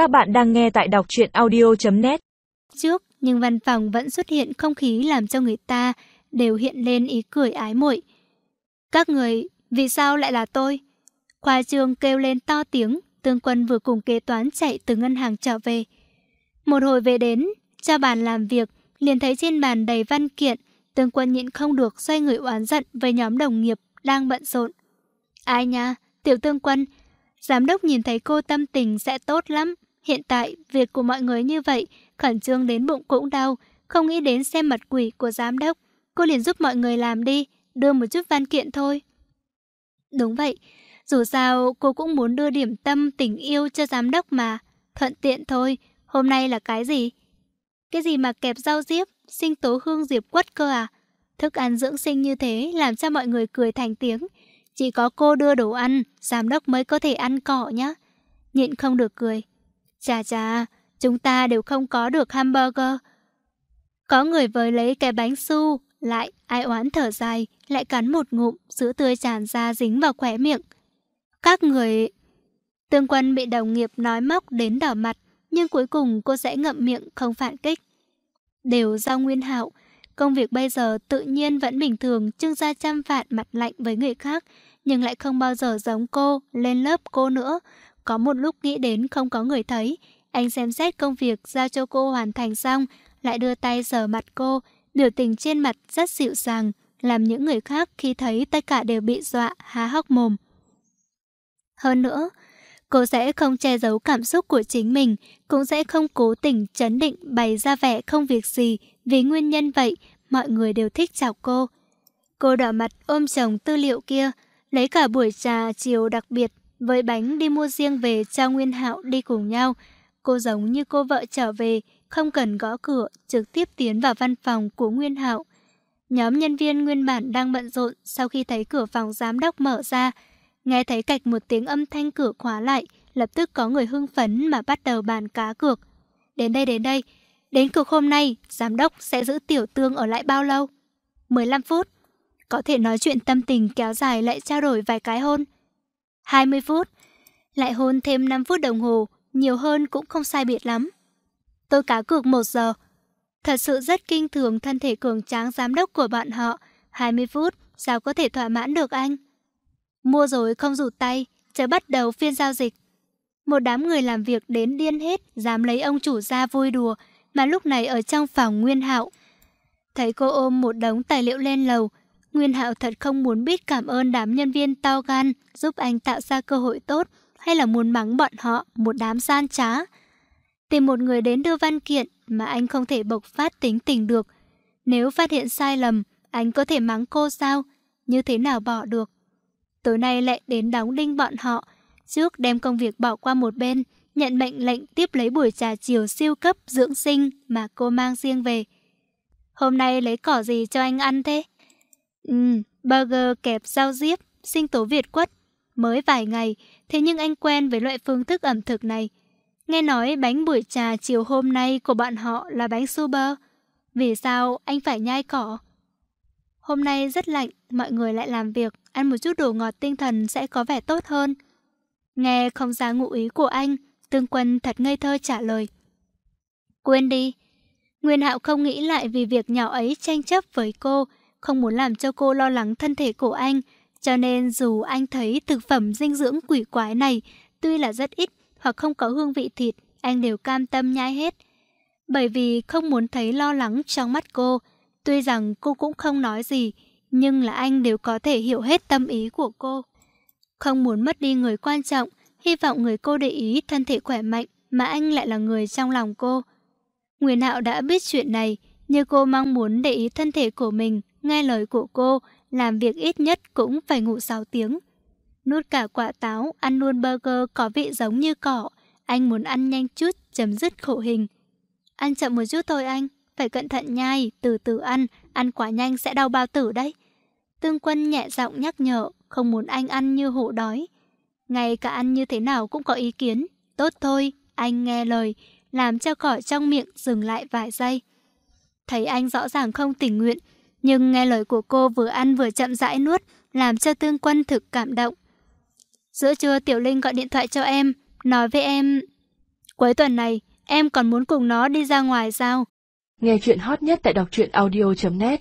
Các bạn đang nghe tại đọc truyện audio.net Trước, nhưng văn phòng vẫn xuất hiện không khí làm cho người ta đều hiện lên ý cười ái muội. Các người, vì sao lại là tôi? Khoa trương kêu lên to tiếng, tương quân vừa cùng kế toán chạy từ ngân hàng trở về. Một hồi về đến, cho bàn làm việc, liền thấy trên bàn đầy văn kiện, tương quân nhịn không được xoay người oán giận với nhóm đồng nghiệp đang bận rộn. Ai nha, tiểu tương quân, giám đốc nhìn thấy cô tâm tình sẽ tốt lắm. Hiện tại, việc của mọi người như vậy, khẩn trương đến bụng cũng đau, không nghĩ đến xem mặt quỷ của giám đốc. Cô liền giúp mọi người làm đi, đưa một chút văn kiện thôi. Đúng vậy, dù sao cô cũng muốn đưa điểm tâm tình yêu cho giám đốc mà. Thuận tiện thôi, hôm nay là cái gì? Cái gì mà kẹp rau diếp, sinh tố hương diệp quất cơ à? Thức ăn dưỡng sinh như thế làm cho mọi người cười thành tiếng. Chỉ có cô đưa đồ ăn, giám đốc mới có thể ăn cỏ nhá. Nhịn không được cười. Chà chà, chúng ta đều không có được hamburger. Có người với lấy cái bánh su, lại ai oán thở dài, lại cắn một ngụm, sữa tươi tràn ra dính vào khóe miệng. Các người... Tương quân bị đồng nghiệp nói móc đến đỏ mặt, nhưng cuối cùng cô sẽ ngậm miệng không phản kích. Đều do Nguyên Hạo, công việc bây giờ tự nhiên vẫn bình thường trưng ra trăm vạn mặt lạnh với người khác, nhưng lại không bao giờ giống cô, lên lớp cô nữa. Có một lúc nghĩ đến không có người thấy, anh xem xét công việc giao cho cô hoàn thành xong, lại đưa tay sờ mặt cô, biểu tình trên mặt rất dịu dàng, làm những người khác khi thấy tất cả đều bị dọa, há hốc mồm. Hơn nữa, cô sẽ không che giấu cảm xúc của chính mình, cũng sẽ không cố tình chấn định bày ra vẻ không việc gì, vì nguyên nhân vậy, mọi người đều thích chào cô. Cô đỏ mặt ôm chồng tư liệu kia, lấy cả buổi trà chiều đặc biệt với bánh đi mua riêng về cho Nguyên Hạo đi cùng nhau. Cô giống như cô vợ trở về, không cần gõ cửa, trực tiếp tiến vào văn phòng của Nguyên Hạo. Nhóm nhân viên nguyên bản đang bận rộn sau khi thấy cửa phòng giám đốc mở ra, nghe thấy cạch một tiếng âm thanh cửa khóa lại, lập tức có người hưng phấn mà bắt đầu bàn cá cược. Đến đây đến đây, đến cuộc hôm nay, giám đốc sẽ giữ tiểu tương ở lại bao lâu? 15 phút. Có thể nói chuyện tâm tình kéo dài lại trao đổi vài cái hôn. 20 phút. Lại hôn thêm 5 phút đồng hồ, nhiều hơn cũng không sai biệt lắm. Tôi cá cược 1 giờ. Thật sự rất kinh thường thân thể cường tráng giám đốc của bọn họ. 20 phút, sao có thể thỏa mãn được anh? Mua rồi không rụt tay, chờ bắt đầu phiên giao dịch. Một đám người làm việc đến điên hết, dám lấy ông chủ ra vui đùa, mà lúc này ở trong phòng Nguyên Hạo. Thấy cô ôm một đống tài liệu lên lầu, Nguyên Hạo thật không muốn biết cảm ơn đám nhân viên to gan giúp anh tạo ra cơ hội tốt hay là muốn mắng bọn họ một đám gian trá. Tìm một người đến đưa văn kiện mà anh không thể bộc phát tính tình được. Nếu phát hiện sai lầm, anh có thể mắng cô sao? Như thế nào bỏ được? Tối nay lại đến đóng đinh bọn họ. Trước đem công việc bỏ qua một bên, nhận mệnh lệnh tiếp lấy buổi trà chiều siêu cấp dưỡng sinh mà cô mang riêng về. Hôm nay lấy cỏ gì cho anh ăn thế? Ừ, burger kẹp rau diếp, sinh tố Việt quất. Mới vài ngày, thế nhưng anh quen với loại phương thức ẩm thực này. Nghe nói bánh buổi trà chiều hôm nay của bọn họ là bánh super. Vì sao anh phải nhai cỏ? Hôm nay rất lạnh, mọi người lại làm việc, ăn một chút đồ ngọt tinh thần sẽ có vẻ tốt hơn. Nghe không ra ngụ ý của anh, Tương Quân thật ngây thơ trả lời. Quên đi. Nguyên Hạo không nghĩ lại vì việc nhỏ ấy tranh chấp với cô, không muốn làm cho cô lo lắng thân thể của anh, cho nên dù anh thấy thực phẩm dinh dưỡng quỷ quái này tuy là rất ít hoặc không có hương vị thịt, anh đều cam tâm nhai hết. Bởi vì không muốn thấy lo lắng trong mắt cô, tuy rằng cô cũng không nói gì, nhưng là anh đều có thể hiểu hết tâm ý của cô. Không muốn mất đi người quan trọng, hy vọng người cô để ý thân thể khỏe mạnh mà anh lại là người trong lòng cô. Nguyên Hạo đã biết chuyện này, như cô mong muốn để ý thân thể của mình, nghe lời của cô, làm việc ít nhất cũng phải ngủ 6 tiếng. Nuốt cả quả táo, ăn luôn burger có vị giống như cỏ. Anh muốn ăn nhanh chút, chấm dứt khổ hình. Ăn chậm một chút thôi anh, phải cẩn thận nhai, từ từ ăn, ăn quá nhanh sẽ đau bao tử đấy. Tương quân nhẹ giọng nhắc nhở, không muốn anh ăn như hổ đói. Ngay cả ăn như thế nào cũng có ý kiến. Tốt thôi, anh nghe lời, làm cho cỏ trong miệng dừng lại vài giây. Thấy anh rõ ràng không tình nguyện, nhưng nghe lời của cô vừa ăn vừa chậm rãi nuốt, làm cho tương quân thực cảm động. Giữa trưa Tiểu Linh gọi điện thoại cho em, nói với em... Cuối tuần này, em còn muốn cùng nó đi ra ngoài sao? Nghe chuyện hot nhất tại đọc truyện audio.net